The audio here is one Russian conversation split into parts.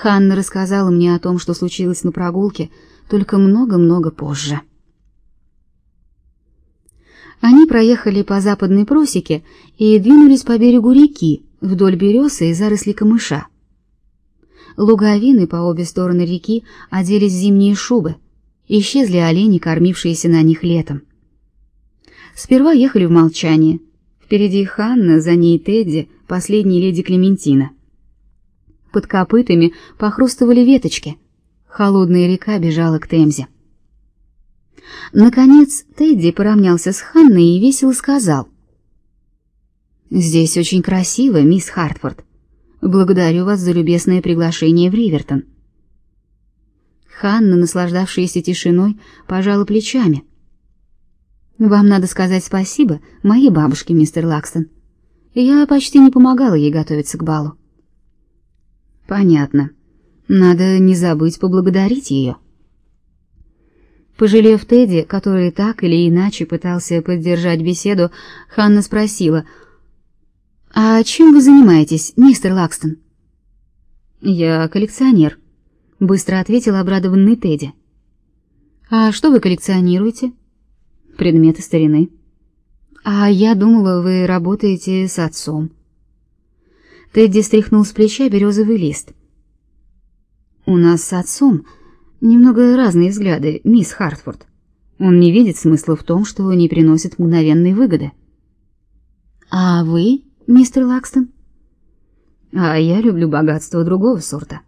Ханна рассказала мне о том, что случилось на прогулке, только много-много позже. Они проехали по западной просеке и двинулись по берегу реки, вдоль березы и заросли камыша. Луговины по обе стороны реки оделись в зимние шубы, исчезли олени, кормившиеся на них летом. Сперва ехали в молчании. Впереди Ханна, за ней Тедди, последняя леди Клементина. Под копытами похрустывали веточки. Холодная река бежала к Темзе. Наконец Тедди поравнялся с Ханной и весело сказал: "Здесь очень красиво, мисс Хартфорд. Благодарю вас за любезное приглашение в Ривертон". Ханна, наслаждавшаяся тишиной, пожала плечами. Вам надо сказать спасибо моей бабушке, мистер Лакстон. Я почти не помогала ей готовиться к балу. Понятно. Надо не забыть поблагодарить ее. Пожалев Тедди, который так или иначе пытался поддержать беседу, Ханна спросила: "А чем вы занимаетесь, мистер Лакстон?" "Я коллекционер", быстро ответил обрадованный Тедди. "А что вы коллекционируете?" "Предметы старины". "А я думала, вы работаете с отцом". Тедди стряхнул с плеча березовый лист. "У нас с отцом Немного разные взгляды, мисс Хартфорд. Он не видит смысла в том, что не приносит мгновенной выгоды. А вы, мистер Лакстон? А я люблю богатство другого сорта.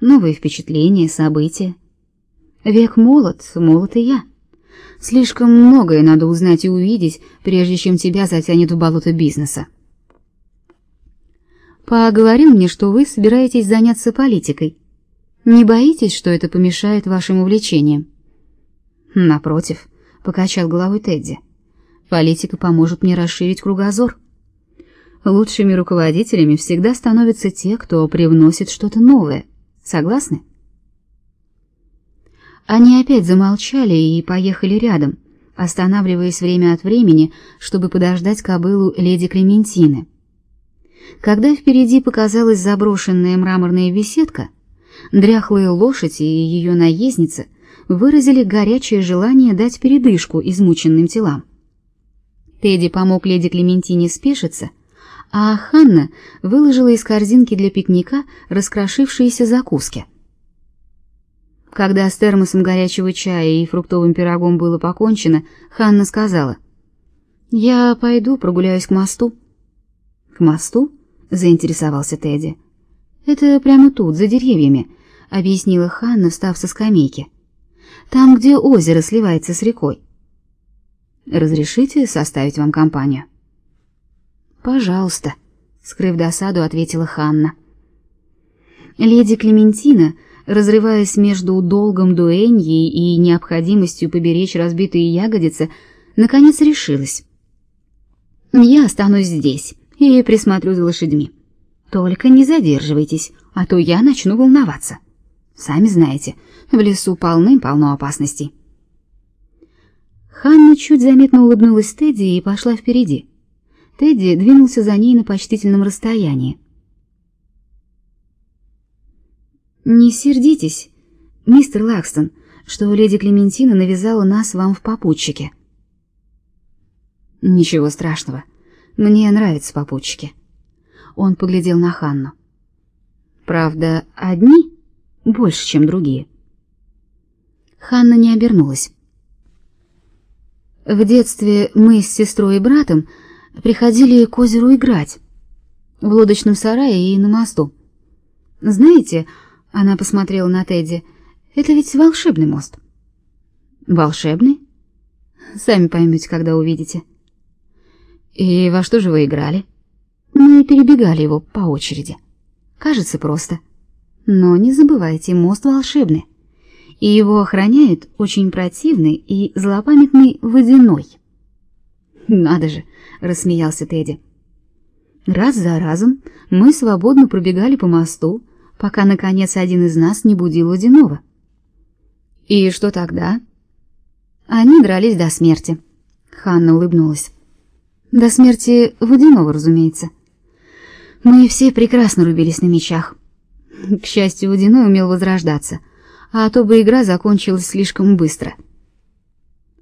Новые впечатления, события. Век молод, молод и я. Слишком многое надо узнать и увидеть, прежде чем тебя затянет в болото бизнеса. Поговорил мне, что вы собираетесь заняться политикой. Не боитесь, что это помешает вашим увлечениям? Напротив, покачал головой Тедди. Политика поможет мне расширить кругозор. Лучшими руководителями всегда становятся те, кто привносит что-то новое. Согласны? Они опять замолчали и поехали рядом, останавливаясь время от времени, чтобы подождать кобылу леди Клементины. Когда впереди показалась заброшенная мраморная беседка, Дряхлая лошадь и ее наездница выразили горячее желание дать передышку измученным телам. Тедди помог леди Клементине спешиться, а Ханна выложила из корзинки для пикника раскрошившиеся закуски. Когда с термосом горячего чая и фруктовым пирогом было покончено, Ханна сказала: "Я пойду прогуляюсь к мосту". "К мосту?" заинтересовался Тедди. Это прямо тут, за деревьями, объяснила Ханна, встав со скамейки. Там, где озеро сливается с рекой. Разрешите составить вам компанию? Пожалуйста, скрыв досаду, ответила Ханна. Леди Клементина, разрываясь между долгом дуэньи и необходимостью поберечь разбитые ягодицы, наконец решилась. Я останусь здесь и присмотрю за лошадьми. Только не задерживайтесь, а то я начну волноваться. Сами знаете, в лесу полным-полно опасностей. Ханна чуть заметно улыбнулась Тедди и пошла впереди. Тедди двинулся за ней на почтительном расстоянии. Не сердитесь, мистер Лакстон, что леди Клементина навязала нас вам в попутчике. Ничего страшного. Мне нравятся попутчики. Он поглядел на Ханну. Правда, одни больше, чем другие. Ханна не обернулась. В детстве мы с сестрой и братом приходили к озеру играть. В лодочном сарае и на мосту. Знаете, она посмотрела на Тедди. Это ведь волшебный мост. Волшебный? Сами поймете, когда увидите. И во что же вы играли? Мы перебегали его по очереди. Кажется просто. Но не забывайте, мост волшебный. И его охраняет очень противный и злопамятный водяной. Надо же, рассмеялся Тедди. Раз за разом мы свободно пробегали по мосту, пока наконец один из нас не будил водяного. И что тогда? Они дрались до смерти. Ханна улыбнулась. До смерти водяного, разумеется. Мы все прекрасно рубились на мечах. К счастью, Водяной умел возрождаться, а то бы игра закончилась слишком быстро.